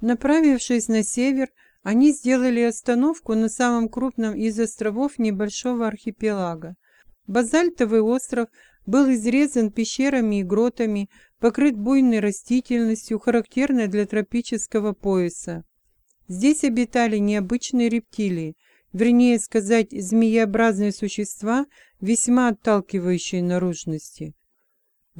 Направившись на север, они сделали остановку на самом крупном из островов небольшого архипелага. Базальтовый остров был изрезан пещерами и гротами, покрыт буйной растительностью, характерной для тропического пояса. Здесь обитали необычные рептилии, вернее сказать, змееобразные существа, весьма отталкивающие наружности.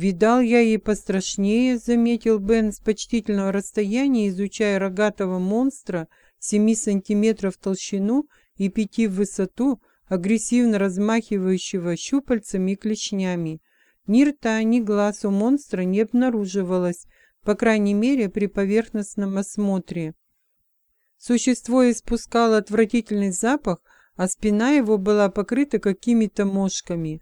«Видал я и пострашнее», — заметил Бен с почтительного расстояния, изучая рогатого монстра семи сантиметров в толщину и пяти в высоту, агрессивно размахивающего щупальцами и клешнями. Ни рта, ни глаз у монстра не обнаруживалось, по крайней мере, при поверхностном осмотре. Существо испускало отвратительный запах, а спина его была покрыта какими-то мошками.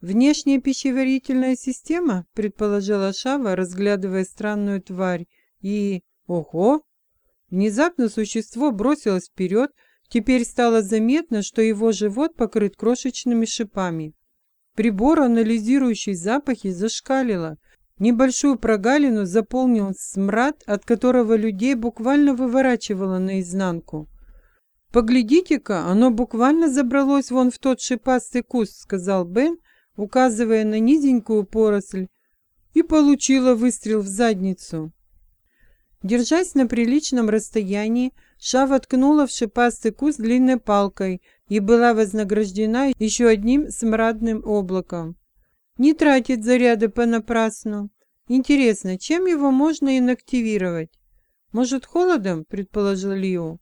«Внешняя пищеварительная система?» — предположила Шава, разглядывая странную тварь. И... Ого! Внезапно существо бросилось вперед, теперь стало заметно, что его живот покрыт крошечными шипами. Прибор, анализирующий запахи, зашкалило. Небольшую прогалину заполнил смрад, от которого людей буквально выворачивало наизнанку. «Поглядите-ка, оно буквально забралось вон в тот шипастый куст», — сказал Бен, указывая на низенькую поросль, и получила выстрел в задницу. Держась на приличном расстоянии, Шава ткнула в шипастый куст длинной палкой и была вознаграждена еще одним смрадным облаком. Не тратит заряды понапрасну. Интересно, чем его можно инактивировать? Может, холодом, предположил Лио.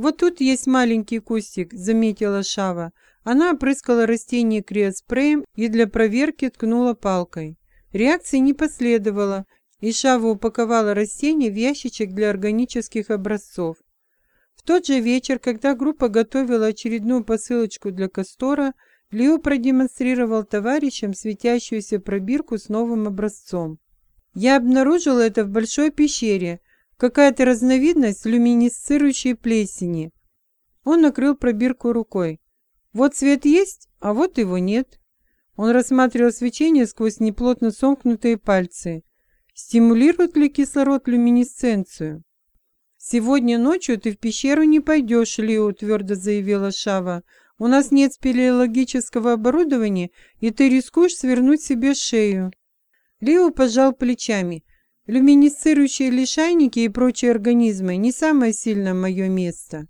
Вот тут есть маленький кустик, заметила Шава. Она опрыскала растение криоспреем и для проверки ткнула палкой. Реакции не последовало, и Шава упаковала растение в ящичек для органических образцов. В тот же вечер, когда группа готовила очередную посылочку для Кастора, Лео продемонстрировал товарищам светящуюся пробирку с новым образцом. «Я обнаружил это в большой пещере, какая-то разновидность люминесцирующей плесени». Он накрыл пробирку рукой. «Вот свет есть, а вот его нет». Он рассматривал свечение сквозь неплотно сомкнутые пальцы. Стимулирует ли кислород люминесценцию? «Сегодня ночью ты в пещеру не пойдешь, Лио», — твердо заявила Шава. «У нас нет спелеологического оборудования, и ты рискуешь свернуть себе шею». Лио пожал плечами. «Люминесцирующие лишайники и прочие организмы — не самое сильное мое место».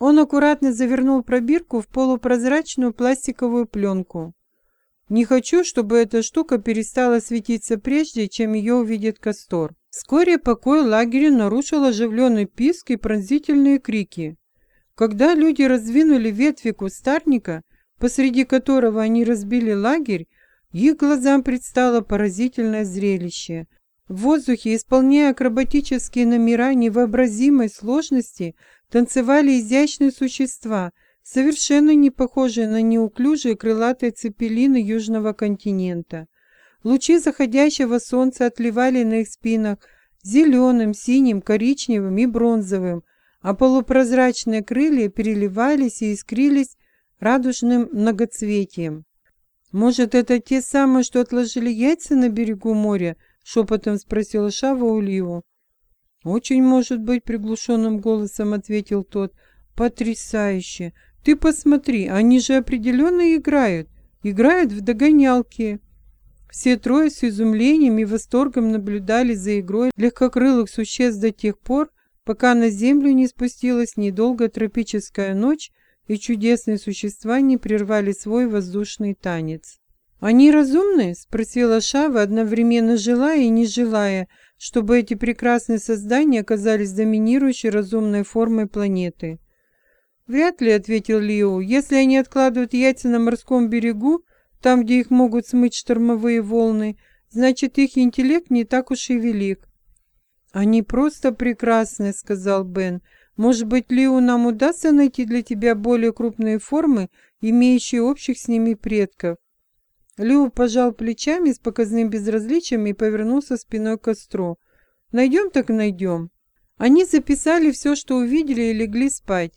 Он аккуратно завернул пробирку в полупрозрачную пластиковую пленку. «Не хочу, чтобы эта штука перестала светиться прежде, чем ее увидит Кастор». Вскоре покой лагеря нарушил оживленный писк и пронзительные крики. Когда люди раздвинули ветви кустарника, посреди которого они разбили лагерь, их глазам предстало поразительное зрелище. В воздухе, исполняя акробатические номера невообразимой сложности, танцевали изящные существа, совершенно не похожие на неуклюжие крылатые цепелины южного континента. Лучи заходящего солнца отливали на их спинах зеленым, синим, коричневым и бронзовым, а полупрозрачные крылья переливались и искрились радужным многоцветием. «Может, это те самые, что отложили яйца на берегу моря?» — шепотом спросила Шава у Ливу. «Очень может быть», — приглушенным голосом ответил тот. «Потрясающе! Ты посмотри, они же определенно играют. Играют в догонялки». Все трое с изумлением и восторгом наблюдали за игрой легкокрылых существ до тех пор, пока на землю не спустилась недолгая тропическая ночь, и чудесные существа не прервали свой воздушный танец. «Они разумны?» — спросила Шава, одновременно желая и не желая, чтобы эти прекрасные создания оказались доминирующей разумной формой планеты. «Вряд ли», — ответил Лио, — «если они откладывают яйца на морском берегу, там, где их могут смыть штормовые волны, значит, их интеллект не так уж и велик. «Они просто прекрасны», — сказал Бен. «Может быть, Лиу нам удастся найти для тебя более крупные формы, имеющие общих с ними предков?» Лиу пожал плечами с показным безразличием и повернулся спиной к костру. «Найдем так найдем». Они записали все, что увидели, и легли спать.